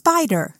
spider.